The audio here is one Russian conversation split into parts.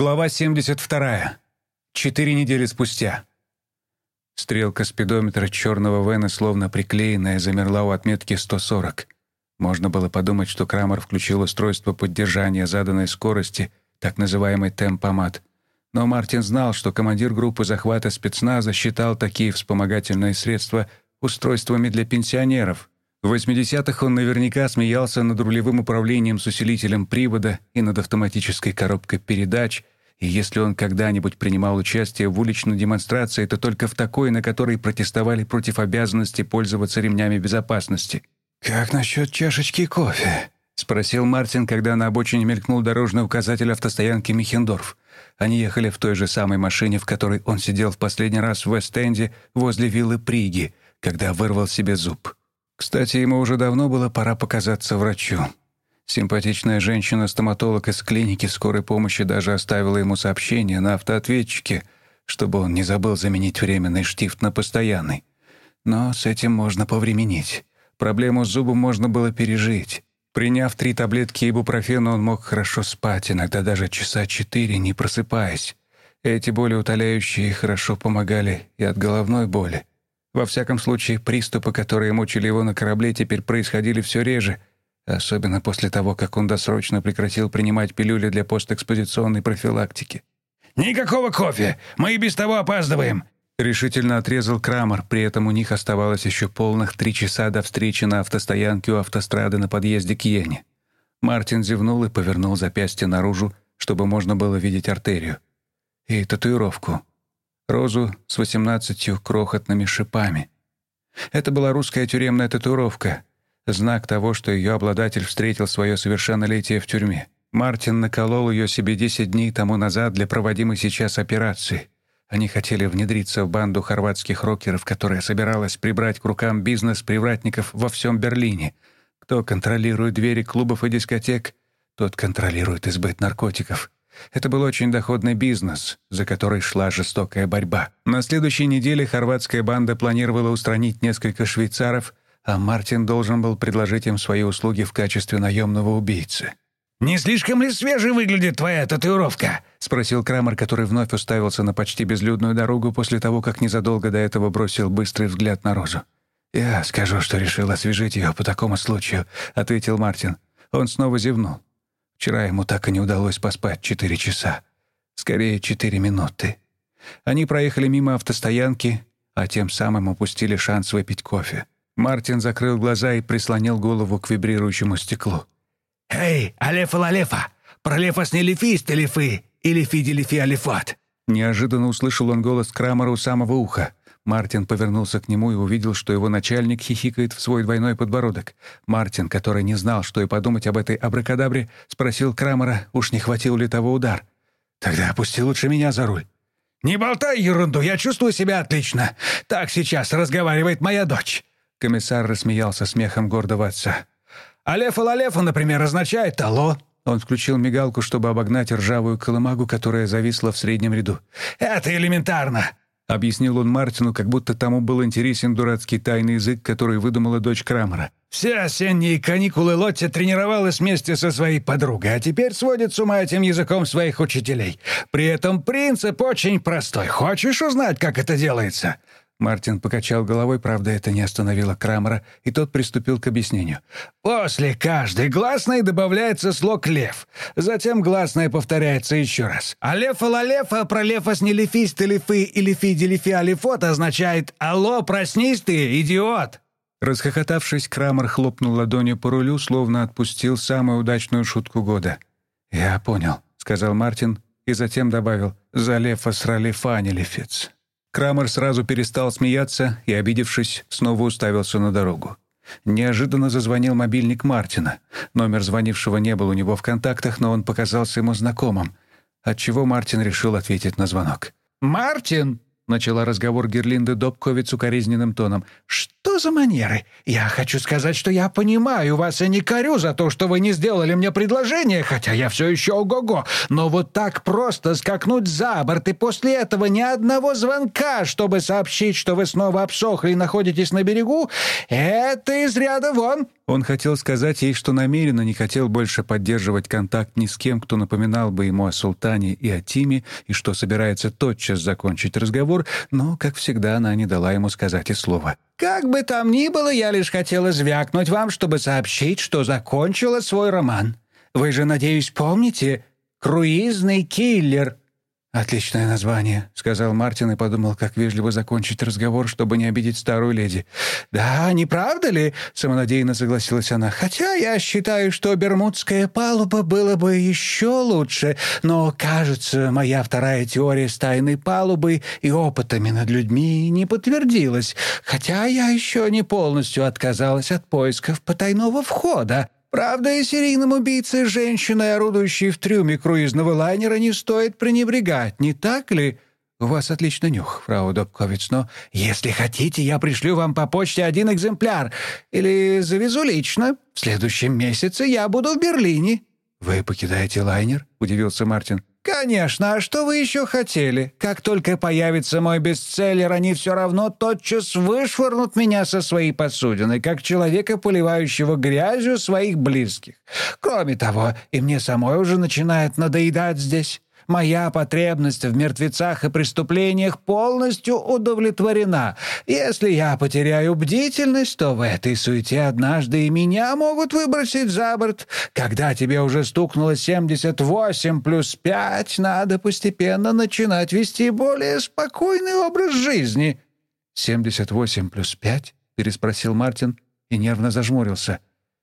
Глава 72. Четыре недели спустя. Стрелка спидометра черного Вена, словно приклеенная, замерла у отметки 140. Можно было подумать, что Крамер включил устройство поддержания заданной скорости, так называемый темпомат. Но Мартин знал, что командир группы захвата спецназа считал такие вспомогательные средства устройствами для пенсионеров. В 80-х он наверняка смеялся над рулевым управлением с усилителем привода и над автоматической коробкой передач, и если он когда-нибудь принимал участие в уличной демонстрации, то только в такой, на которой протестовали против обязанности пользоваться ремнями безопасности. «Как насчет чашечки кофе?» — спросил Мартин, когда на обочине мелькнул дорожный указатель автостоянки Михендорф. Они ехали в той же самой машине, в которой он сидел в последний раз в Вест-Энде возле виллы Приги, когда вырвал себе зуб. Кстати, ему уже давно было пора показаться врачу. Симпатичная женщина-стоматолог из клиники скорой помощи даже оставила ему сообщение на автоответчике, чтобы он не забыл заменить временный штифт на постоянный. Но с этим можно повременить. Проблему с зубом можно было пережить. Приняв три таблетки ибупрофена, он мог хорошо спать, иногда даже часа четыре, не просыпаясь. Эти боли утоляющие хорошо помогали и от головной боли. Во всяком случае, приступы, которые мучили его на корабле, теперь происходили все реже, особенно после того, как он досрочно прекратил принимать пилюли для постэкспозиционной профилактики. «Никакого кофе! Мы и без того опаздываем!» Решительно отрезал Крамер, при этом у них оставалось еще полных три часа до встречи на автостоянке у автострады на подъезде к Йене. Мартин зевнул и повернул запястье наружу, чтобы можно было видеть артерию. И татуировку розу с восемнадцатью крохотными шипами. Это была русская тюремная татуировка, знак того, что ее обладатель встретил свое совершеннолетие в тюрьме. Мартин наколол ее себе десять дней тому назад для проводимой сейчас операции. Они хотели внедриться в банду хорватских рокеров, которая собиралась прибрать к рукам бизнес привратников во всем Берлине. Кто контролирует двери клубов и дискотек, тот контролирует избыт наркотиков. Это был очень доходный бизнес, за который шла жестокая борьба. На следующей неделе хорватская банда планировала устранить несколько швейцаров, а Мартин должен был предложить им свои услуги в качестве наемного убийцы. «Не слишком ли свежей выглядит твоя татуировка?» — спросил Крамер, который вновь уставился на почти безлюдную дорогу после того, как незадолго до этого бросил быстрый взгляд на Розу. «Я скажу, что решил освежить ее по такому случаю», — ответил Мартин. Он снова зевнул. Вчера ему так и не удалось поспать четыре часа. Скорее, четыре минуты. Они проехали мимо автостоянки, а тем самым упустили шанс выпить кофе. Мартин закрыл глаза и прислонил голову к вибрирующему стеклу. «Эй, алефа лалефа! Пролефа с нелефист элефы! Или фиделефи алефат!» Неожиданно услышал он голос Крамера у самого уха. Мартин повернулся к нему и увидел, что его начальник хихикает в свой двойной подбородок. Мартин, который не знал, что и подумать об этой абракадабре, спросил Крамера, уж не хватил ли того удар. «Тогда опусти лучше меня за руль». «Не болтай ерунду, я чувствую себя отлично. Так сейчас разговаривает моя дочь». Комиссар рассмеялся смехом гордого отца. «Алефа-лалефа, например, означает «алло». Он включил мигалку, чтобы обогнать ржавую колымагу, которая зависла в среднем ряду. «Это элементарно. — объяснил он Мартину, как будто тому был интересен дурацкий тайный язык, который выдумала дочь Крамера. «Все осенние каникулы Лотти тренировалась вместе со своей подругой, а теперь сводит с ума этим языком своих учителей. При этом принцип очень простой. Хочешь узнать, как это делается? Мартин покачал головой, правда, это не остановило Крамера, и тот приступил к объяснению. «После каждой гласной добавляется слог «лев». Затем гласная повторяется еще раз. «Алефа лалефа пролефас не лефис телефы или фи делефи алифот» означает «Алло, проснись ты, идиот!» Расхохотавшись, Крамер хлопнул ладонью по рулю, словно отпустил самую удачную шутку года. «Я понял», — сказал Мартин, и затем добавил «Залефа сралифа не лефец». Крамер сразу перестал смеяться и, обидевшись, снова уставился на дорогу. Неожиданно зазвонил мобильник Мартина. Номер звонившего не был у него в контактах, но он показался ему знакомым, отчего Мартин решил ответить на звонок. «Мартин!» Начала разговор Герлинда Добковиц укоризненным тоном. «Что за манеры? Я хочу сказать, что я понимаю вас и не корю за то, что вы не сделали мне предложение, хотя я все еще ого-го. Но вот так просто скакнуть за борт и после этого ни одного звонка, чтобы сообщить, что вы снова обсохли и находитесь на берегу, это из ряда вон. Он хотел сказать ей, что намеренно не хотел больше поддерживать контакт ни с кем, кто напоминал бы ему о султане и о Тиме, и что собирается тотчас закончить разговор, но, как всегда, она не дала ему сказать и слова. «Как бы там ни было, я лишь хотела звякнуть вам, чтобы сообщить, что закончила свой роман. Вы же, надеюсь, помните «Круизный киллер»?» «Отличное название», — сказал Мартин и подумал, как вежливо закончить разговор, чтобы не обидеть старую леди. «Да, не правда ли?» — самонадеянно согласилась она. «Хотя я считаю, что Бермудская палуба было бы еще лучше, но, кажется, моя вторая теория с тайной палубой и опытами над людьми не подтвердилась, хотя я еще не полностью отказалась от поисков потайного входа». Правда, и серийным убийце женщиной, орудующей в трюме круизного лайнера, не стоит пренебрегать, не так ли? У вас отличный нюх, фрау Добковиц, но если хотите, я пришлю вам по почте один экземпляр или завезу лично. В следующем месяце я буду в Берлине». «Вы покидаете лайнер?» — удивился Мартин. «Конечно, а что вы еще хотели? Как только появится мой бестселлер, они все равно тотчас вышвырнут меня со своей посудины, как человека, поливающего грязью своих близких. Кроме того, и мне самой уже начинает надоедать здесь». Моя потребность в мертвецах и преступлениях полностью удовлетворена. Если я потеряю бдительность, то в этой суете однажды и меня могут выбросить за борт. Когда тебе уже стукнуло 78 плюс 5, надо постепенно начинать вести более спокойный образ жизни». «78 плюс 5?» — переспросил Мартин и нервно зажмурился.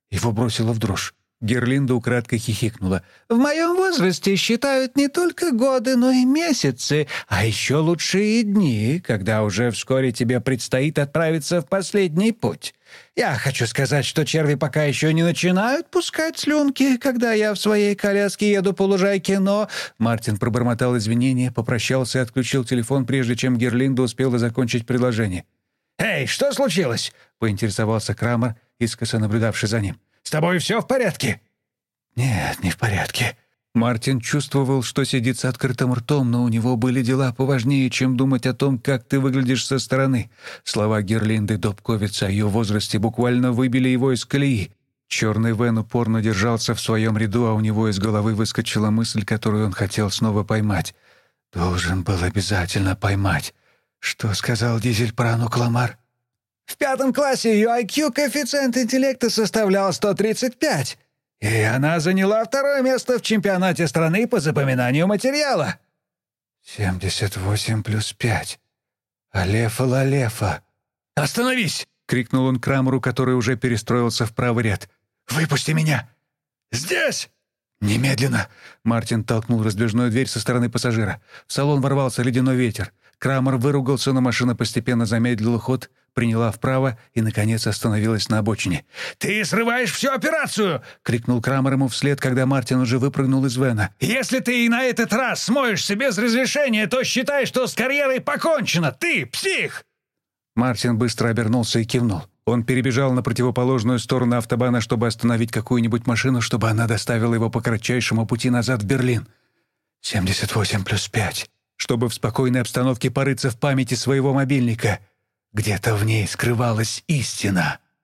Его бросило в дрожь. Герлинда украдкой хихикнула. «В моем возрасте считают не только годы, но и месяцы, а еще лучшие дни, когда уже вскоре тебе предстоит отправиться в последний путь. Я хочу сказать, что черви пока еще не начинают пускать слюнки, когда я в своей коляске еду по лужайке, но...» Мартин пробормотал извинения, попрощался и отключил телефон, прежде чем Герлинда успела закончить предложение. «Эй, что случилось?» — поинтересовался Крамер, искоса наблюдавший за ним. С тобой все в порядке?» «Нет, не в порядке». Мартин чувствовал, что сидит с открытым ртом, но у него были дела поважнее, чем думать о том, как ты выглядишь со стороны. Слова Герлинды Добковица о ее возрасте буквально выбили его из колеи. Черный Вен упорно держался в своем ряду, а у него из головы выскочила мысль, которую он хотел снова поймать. Должен был обязательно поймать. Что сказал Дизель про Ану Кламар? В пятом классе ее IQ коэффициент интеллекта составлял 135, и она заняла второе место в чемпионате страны по запоминанию материала. 78 плюс 5. Алефа Лалефа. «Остановись!» — крикнул он Крамеру, который уже перестроился в правый ряд. «Выпусти меня! Здесь!» «Немедленно!» — Мартин толкнул раздвижную дверь со стороны пассажира. В салон ворвался ледяной ветер. Крамер выругался, но машина постепенно замедлила ход, приняла вправо и, наконец, остановилась на обочине. «Ты срываешь всю операцию!» — крикнул Крамер ему вслед, когда Мартин уже выпрыгнул из Вена. «Если ты и на этот раз смоешься без разрешения, то считай, что с карьерой покончено! Ты псих!» Мартин быстро обернулся и кивнул. Он перебежал на противоположную сторону автобана, чтобы остановить какую-нибудь машину, чтобы она доставила его по кратчайшему пути назад в Берлин. «78 плюс 5» чтобы в спокойной обстановке порыться в памяти своего мобильника. Где-то в ней скрывалась истина.